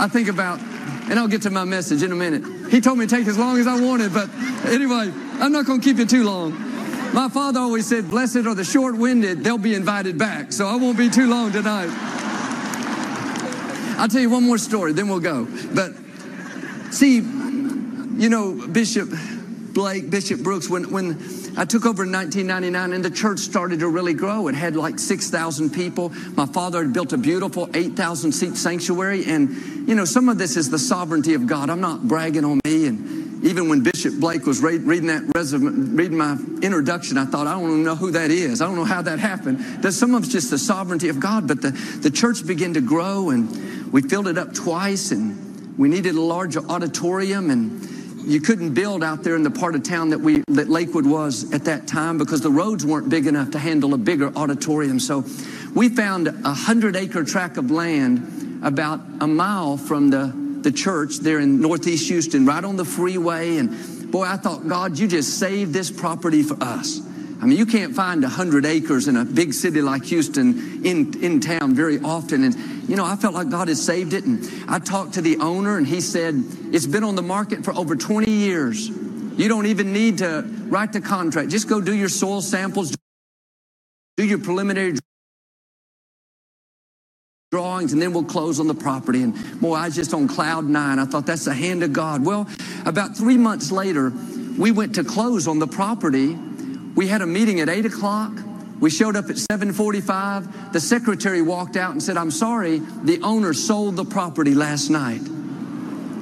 I think about, and I'll get to my message in a minute. He told me to take as long as I wanted, but anyway, I'm not going to keep you too long. My father always said, Blessed are the short winded, they'll be invited back. So I won't be too long tonight. I'll tell you one more story, then we'll go. But see, you know, Bishop Blake, Bishop Brooks, when, when I took over in 1999 and the church started to really grow, it had like 6,000 people. My father had built a beautiful 8,000 seat sanctuary. And, you know, some of this is the sovereignty of God. I'm not bragging on me. And even when Bishop Blake was reading that resume, reading my introduction, I thought, I don't know who that is. I don't know how that happened. That some of it's just the sovereignty of God. But the, the church began to grow and we filled it up twice and we needed a larger auditorium and you couldn't build out there in the part of town that we that Lakewood was at that time because the roads weren't big enough to handle a bigger auditorium. So we found a hundred acre tract of land about a mile from the, the church there in northeast Houston, right on the freeway. And boy, I thought, God, you just saved this property for us. I mean, you can't find a hundred acres in a big city like Houston in, in town very often. And, you know, I felt like God had saved it. And I talked to the owner and he said, it's been on the market for over 20 years. You don't even need to write the contract. Just go do your soil samples, do your preliminary drawings, and then we'll close on the property. And boy, I was just on cloud nine. I thought that's the hand of God. Well, about three months later, we went to close on the property we had a meeting at 8 o'clock. We showed up at 7:45. The secretary walked out and said, "I'm sorry, the owner sold the property last night."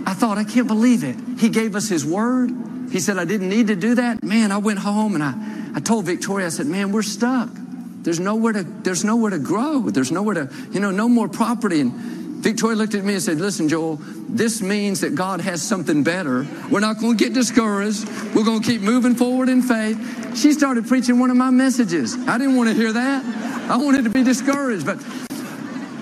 I thought, I can't believe it. He gave us his word. He said I didn't need to do that. Man, I went home and I, I told Victoria, I said, "Man, we're stuck. There's nowhere to there's nowhere to grow. There's nowhere to, you know, no more property." And Victoria looked at me and said, Listen, Joel, this means that God has something better. We're not going to get discouraged. We're going to keep moving forward in faith. She started preaching one of my messages. I didn't want to hear that. I wanted to be discouraged. But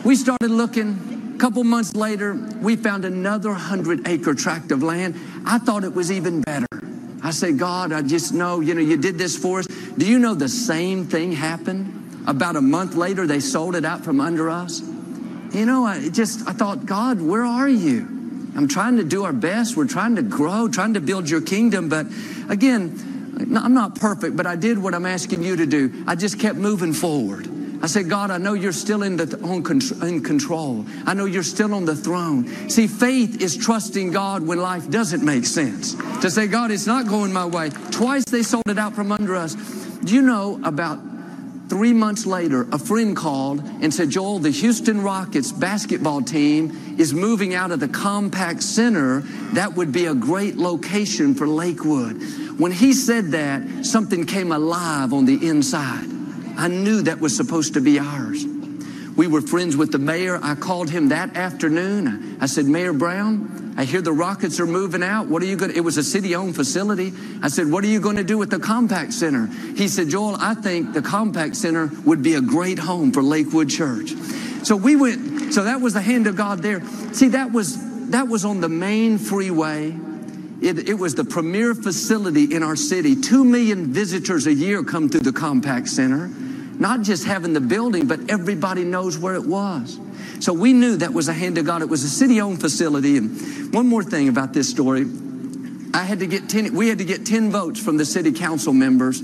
we started looking. A couple months later, we found another 100 acre tract of land. I thought it was even better. I said, God, I just know, you know, you did this for us. Do you know the same thing happened? About a month later, they sold it out from under us you know, I just, I thought, God, where are you? I'm trying to do our best. We're trying to grow, trying to build your kingdom. But again, I'm not perfect, but I did what I'm asking you to do. I just kept moving forward. I said, God, I know you're still in, the, on, in control. I know you're still on the throne. See, faith is trusting God when life doesn't make sense. To say, God, it's not going my way. Twice they sold it out from under us. Do you know about Three months later, a friend called and said, Joel, the Houston Rockets basketball team is moving out of the Compaq Center. That would be a great location for Lakewood. When he said that, something came alive on the inside. I knew that was supposed to be ours. We were friends with the mayor. I called him that afternoon. I said, Mayor Brown, I hear the Rockets are moving out. What are you going to, it was a city owned facility. I said, what are you going to do with the Compaq Center? He said, Joel, I think the Compaq Center would be a great home for Lakewood Church. So we went, so that was the hand of God there. See, that was, that was on the main freeway. It, it, was the premier facility in our city. Two million visitors a year come through the Compaq Center. Not just having the building, but everybody knows where it was. So we knew that was a hand of God. It was a city owned facility. And one more thing about this story. I had to get 10, we had to get 10 votes from the city council members.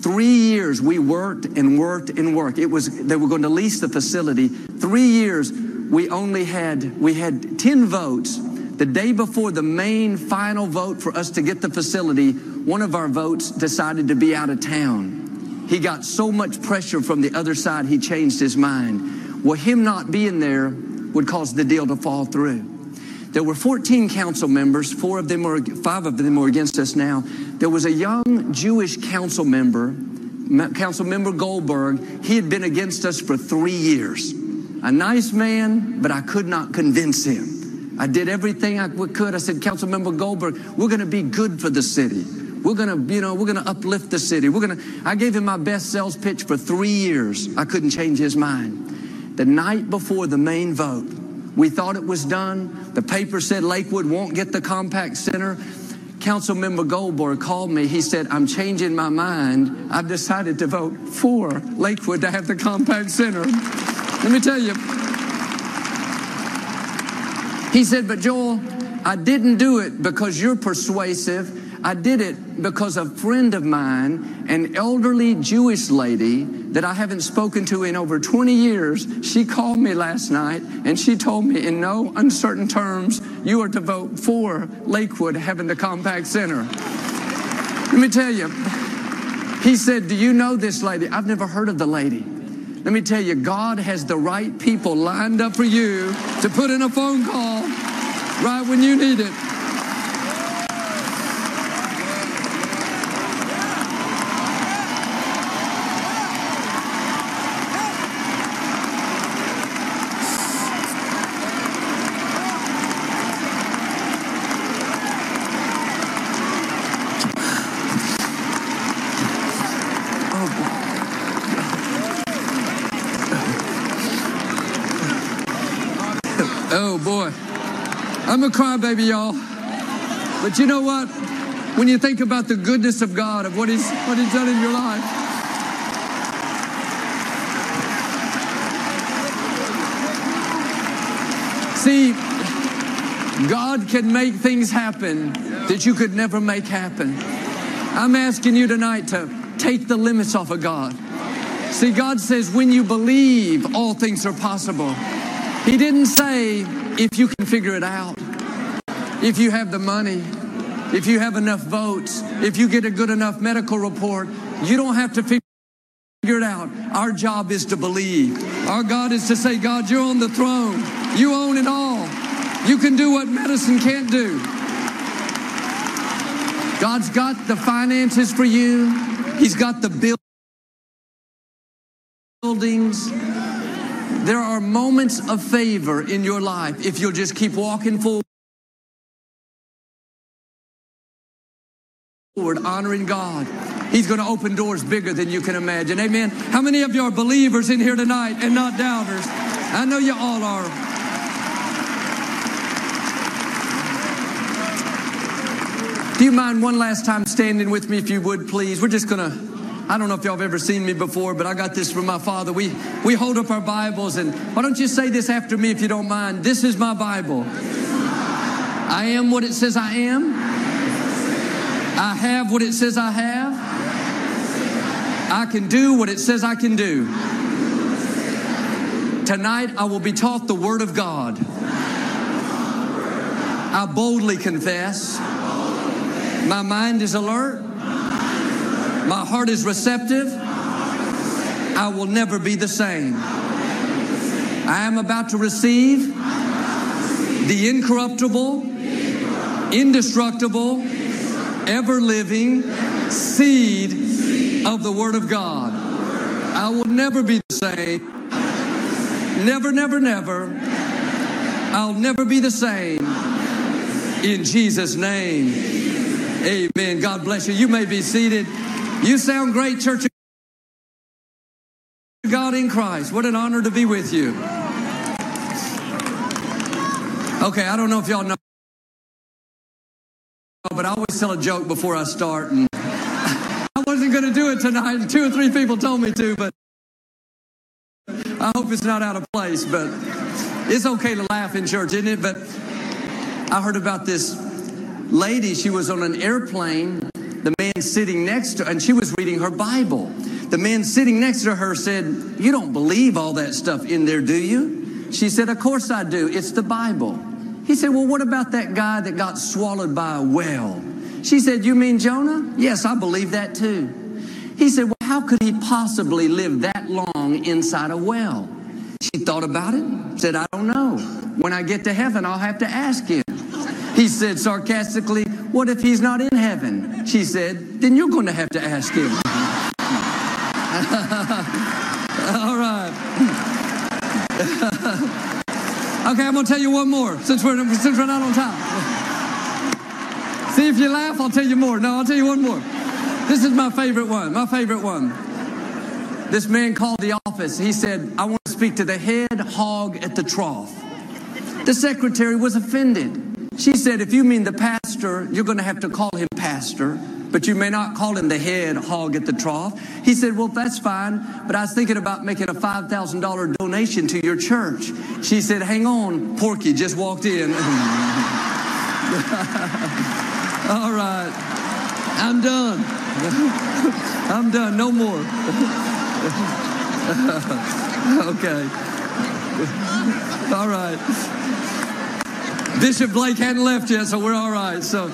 Three years we worked and worked and worked. It was, they were going to lease the facility. Three years we only had, we had 10 votes. The day before the main final vote for us to get the facility, one of our votes decided to be out of town. He got so much pressure from the other side, he changed his mind. Well, him not being there would cause the deal to fall through. There were 14 council members. Four of them were, five of them were against us now. There was a young Jewish council member, Council Member Goldberg. He had been against us for three years. A nice man, but I could not convince him. I did everything I could. I said, Council Member Goldberg, we're going to be good for the city. We're going to, you know, we're going to uplift the city. We're going to, I gave him my best sales pitch for three years. I couldn't change his mind. The night before the main vote, we thought it was done. The paper said Lakewood won't get the Compaq Center. Council member Goldberg called me. He said, I'm changing my mind. I've decided to vote for Lakewood to have the Compaq Center. Let me tell you, He said, But Joel, I didn't do it because you're persuasive. I did it because a friend of mine, an elderly Jewish lady that I haven't spoken to in over 20 years, she called me last night and she told me in no uncertain terms, you are to vote for Lakewood having the Compaq Center. Let me tell you, he said, Do you know this lady? I've never heard of the lady. Let me tell you, God has the right people lined up for you to put in a phone call right when you need it. Oh boy. I'm a crybaby, y'all. But you know what? When you think about the goodness of God, of what He's what He's done in your life. See, God can make things happen that you could never make happen. I'm asking you tonight to take the limits off of God. See, God says when you believe, all things are possible. He didn't say if you can figure it out, if you have the money, if you have enough votes, if you get a good enough medical report. You don't have to figure it out. Our job is to believe. Our God is to say, God, you're on the throne. You own it all. You can do what medicine can't do. God's got the finances for you. He's got the buildings. There are moments of favor in your life if you'll just keep walking forward, honoring God. He's going to open doors bigger than you can imagine. Amen. How many of you are believers in here tonight and not doubters? I know you all are. Do you mind one last time standing with me, if you would, please? We're just going to. I don't know if y'all have ever seen me before, but I got this from my father. We, we hold up our Bibles, and why don't you say this after me if you don't mind? This is my Bible. I am what it says I am. I have what it says I have. I can do what it says I can do. Tonight I will be taught the Word of God. I boldly confess. My mind is alert. My heart is receptive. I will never be the same. I am about to receive the incorruptible, indestructible, ever living seed of the Word of God. I will never be the same. Never, never, never. I'll never be the same. In Jesus' name. Amen. God bless you. You may be seated. You sound great, Church of God in Christ. What an honor to be with you. Okay, I don't know if y'all know, but I always tell a joke before I start. And I wasn't going to do it tonight. Two or three people told me to, but I hope it's not out of place. But it's okay to laugh in church, isn't it? But I heard about this lady. She was on an airplane the man sitting next to and she was reading her Bible. The man sitting next to her said, You don't believe all that stuff in there, do you? She said, Of course I do. It's the Bible. He said, Well, what about that guy that got swallowed by a whale? She said, You mean Jonah? Yes, I believe that too. He said, Well, how could he possibly live that long inside a well? She thought about it, said, I don't know. When I get to heaven, I'll have to ask him. He said sarcastically, What if he's not in heaven? She said, Then you're going to have to ask him. All right. okay, I'm going to tell you one more since we're, since we're not on time. See if you laugh, I'll tell you more. No, I'll tell you one more. This is my favorite one. My favorite one. This man called the office. He said, I want to speak to the head hog at the trough. The secretary was offended. She said, if you mean the pastor, you're going to have to call him pastor. but you may not call him the head hog at the trough. He said, Well, that's fine, but I was thinking about making a $5,000 donation to your church. She said, Hang on, Porky just walked in. All right, I'm done. I'm done, no more. okay. All right. Bishop Blake hadn't left yet, so we're all right. So